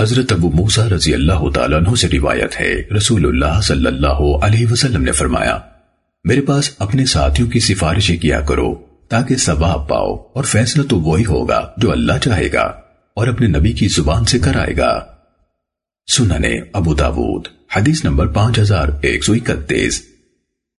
حضرت ابو موسیٰ رضی اللہ تعالیٰ عنہ سے روایت ہے، رسول اللہ صلی اللہ علیہ وسلم نے فرمایا، میرے پاس اپنے ساتھیوں کی سفارشیں کیا کرو، تاکہ ثواب پاؤ اور فیصلہ تو وہی ہوگا جو اللہ چاہے گا اور اپنے نبی کی زبان سے کرائے گا۔ سننے ابو داود، حدیث نمبر پانچ ہزار ایک سو اکتیس۔